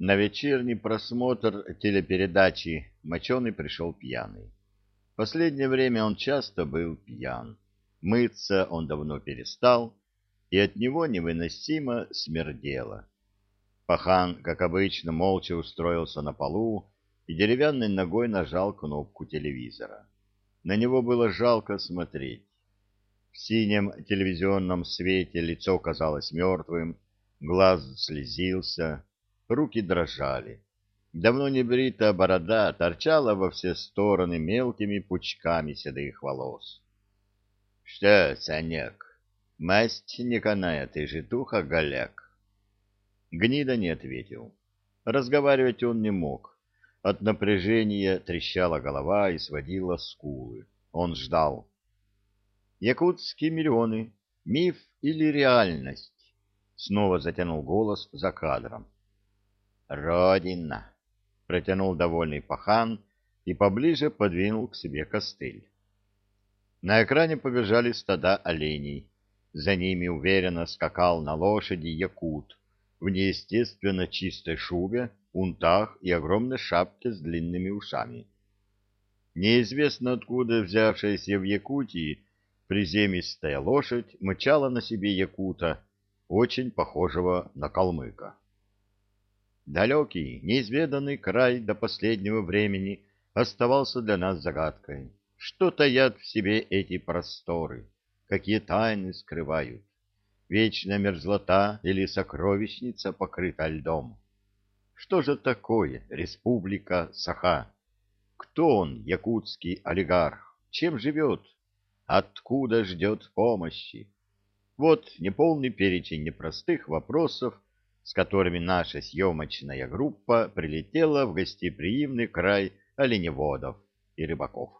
На вечерний просмотр телепередачи Моченый пришел пьяный. Последнее время он часто был пьян. Мыться он давно перестал, и от него невыносимо смердело. Пахан, как обычно, молча устроился на полу и деревянной ногой нажал кнопку телевизора. На него было жалко смотреть. В синем телевизионном свете лицо казалось мертвым, глаз слезился, руки дрожали. Давно не бритая борода торчала во все стороны мелкими пучками седых волос. — Что, Санек, масть не канает и житуха голяк? Гнида не ответил. Разговаривать он не мог. От напряжения трещала голова и сводила скулы. Он ждал. Якутские миллионы. Миф или реальность? Снова затянул голос за кадром. Родина! Протянул довольный пахан и поближе подвинул к себе костыль. На экране побежали стада оленей. За ними уверенно скакал на лошади якут в неестественно чистой шубе, унтах и огромной шапке с длинными ушами. Неизвестно откуда взявшаяся в Якутии Приземистая лошадь мычала на себе якута, очень похожего на калмыка. Далекий, неизведанный край до последнего времени оставался для нас загадкой. Что таят в себе эти просторы? Какие тайны скрывают? Вечная мерзлота или сокровищница покрыта льдом? Что же такое республика Саха? Кто он, якутский олигарх? Чем живет? откуда ждет помощи. Вот неполный перечень непростых вопросов, с которыми наша съемочная группа прилетела в гостеприимный край оленеводов и рыбаков.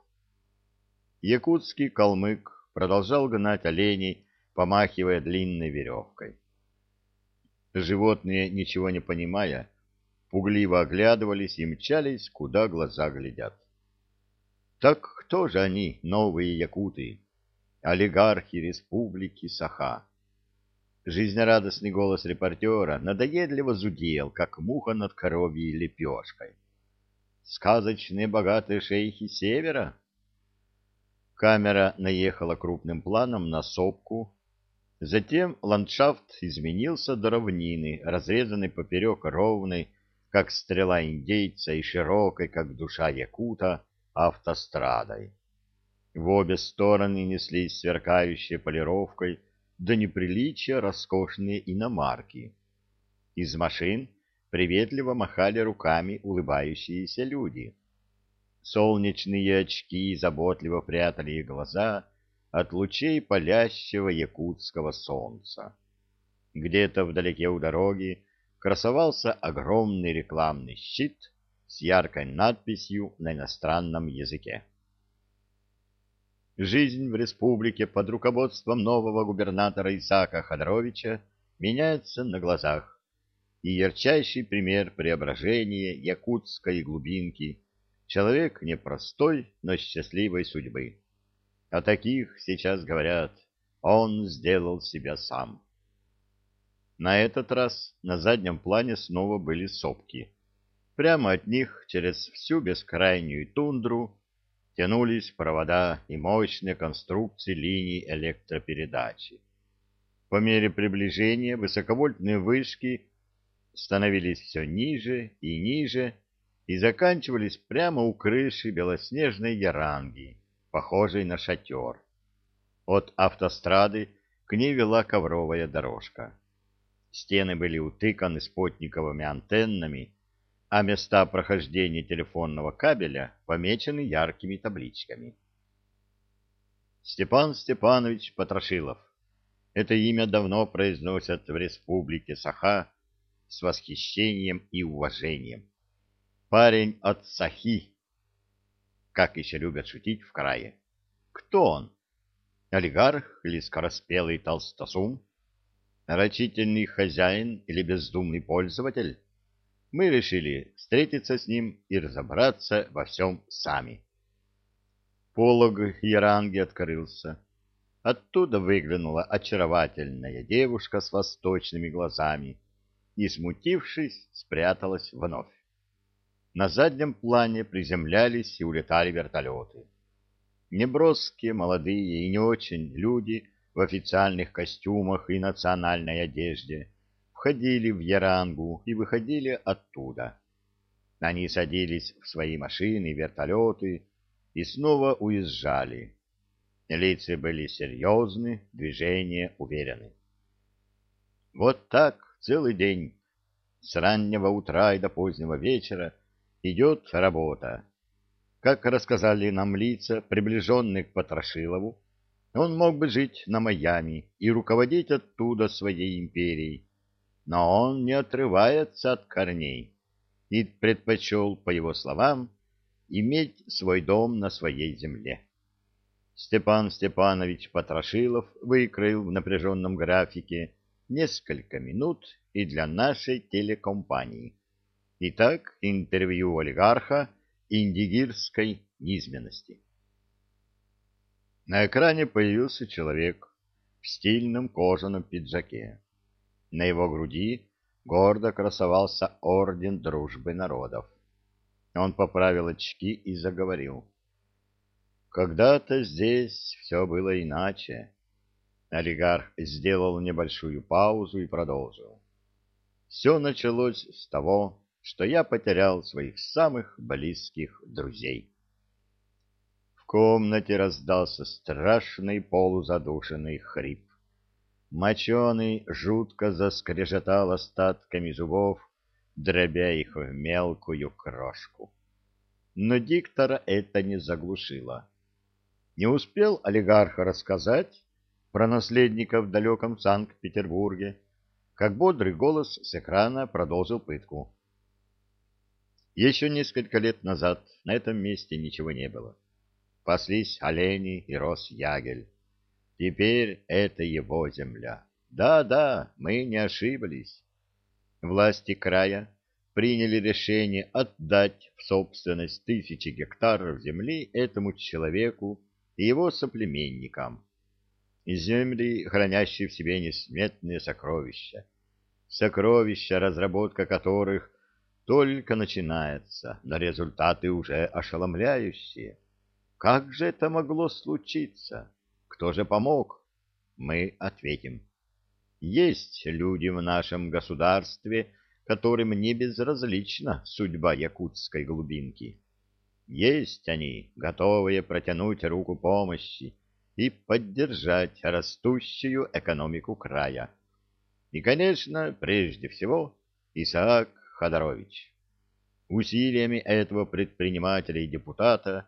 Якутский калмык продолжал гнать оленей, помахивая длинной веревкой. Животные, ничего не понимая, пугливо оглядывались и мчались, куда глаза глядят. Так кто же они, новые якуты? Олигархи республики Саха. Жизнерадостный голос репортера надоедливо зудел, как муха над коровьей лепешкой. Сказочные богатые шейхи севера? Камера наехала крупным планом на сопку. Затем ландшафт изменился до равнины, разрезанной поперек ровной, как стрела индейца, и широкой, как душа якута, автострадой. В обе стороны неслись сверкающие полировкой до неприличия роскошные иномарки. Из машин приветливо махали руками улыбающиеся люди. Солнечные очки заботливо прятали их глаза от лучей палящего якутского солнца. Где-то вдалеке у дороги красовался огромный рекламный щит с яркой надписью на иностранном языке. Жизнь в республике под руководством нового губернатора Исаака Ходоровича меняется на глазах. И ярчайший пример преображения якутской глубинки — человек непростой, но счастливой судьбы. О таких сейчас говорят «он сделал себя сам». На этот раз на заднем плане снова были сопки. Прямо от них через всю бескрайнюю тундру тянулись провода и мощные конструкции линий электропередачи. По мере приближения высоковольтные вышки становились все ниже и ниже и заканчивались прямо у крыши белоснежной яранги, похожей на шатер. От автострады к ней вела ковровая дорожка. Стены были утыканы спутниковыми антеннами а места прохождения телефонного кабеля помечены яркими табличками. Степан Степанович Потрошилов. Это имя давно произносят в республике Саха с восхищением и уважением. Парень от Сахи, как еще любят шутить в крае. Кто он? Олигарх или скороспелый толстосум? Рачительный хозяин или бездумный пользователь? Мы решили встретиться с ним и разобраться во всем сами. Полог Яранги открылся. Оттуда выглянула очаровательная девушка с восточными глазами, и, смутившись, спряталась вновь. На заднем плане приземлялись и улетали вертолеты. Неброские, молодые и не очень люди в официальных костюмах и национальной одежде входили в Ярангу и выходили оттуда. Они садились в свои машины, вертолеты и снова уезжали. Лица были серьезны, движения уверены. Вот так целый день, с раннего утра и до позднего вечера, идет работа. Как рассказали нам лица, приближенные к Потрошилову, он мог бы жить на Майами и руководить оттуда своей империей, но он не отрывается от корней и предпочел, по его словам, иметь свой дом на своей земле. Степан Степанович Потрошилов выкроил в напряженном графике несколько минут и для нашей телекомпании. Итак, интервью олигарха индигирской низменности. На экране появился человек в стильном кожаном пиджаке. На его груди гордо красовался орден дружбы народов. Он поправил очки и заговорил. Когда-то здесь все было иначе. Олигарх сделал небольшую паузу и продолжил. Все началось с того, что я потерял своих самых близких друзей. В комнате раздался страшный полузадушенный хрип. Моченый жутко заскрежетал остатками зубов, дробя их в мелкую крошку. Но диктора это не заглушило. Не успел олигарх рассказать про наследника в далеком Санкт-Петербурге, как бодрый голос с экрана продолжил пытку. Еще несколько лет назад на этом месте ничего не было. Паслись олени и рос ягель. Теперь это его земля. Да-да, мы не ошиблись. Власти края приняли решение отдать в собственность тысячи гектаров земли этому человеку и его соплеменникам. Земли, хранящие в себе несметные сокровища. Сокровища, разработка которых только начинается, но результаты уже ошеломляющие. Как же это могло случиться? Кто же помог? Мы ответим. Есть люди в нашем государстве, которым не безразлична судьба якутской глубинки. Есть они, готовые протянуть руку помощи и поддержать растущую экономику края. И, конечно, прежде всего, Исаак Ходорович. Усилиями этого предпринимателя и депутата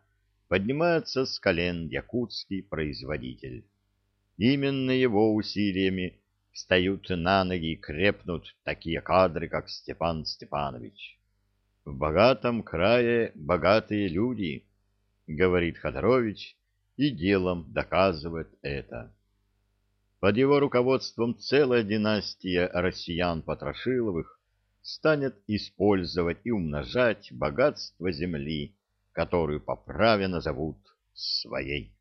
поднимается с колен якутский производитель. Именно его усилиями встают на ноги и крепнут такие кадры, как Степан Степанович. В богатом крае богатые люди, говорит Ходорович, и делом доказывает это. Под его руководством целая династия россиян-потрошиловых станет использовать и умножать богатство земли, которую по праве назовут своей.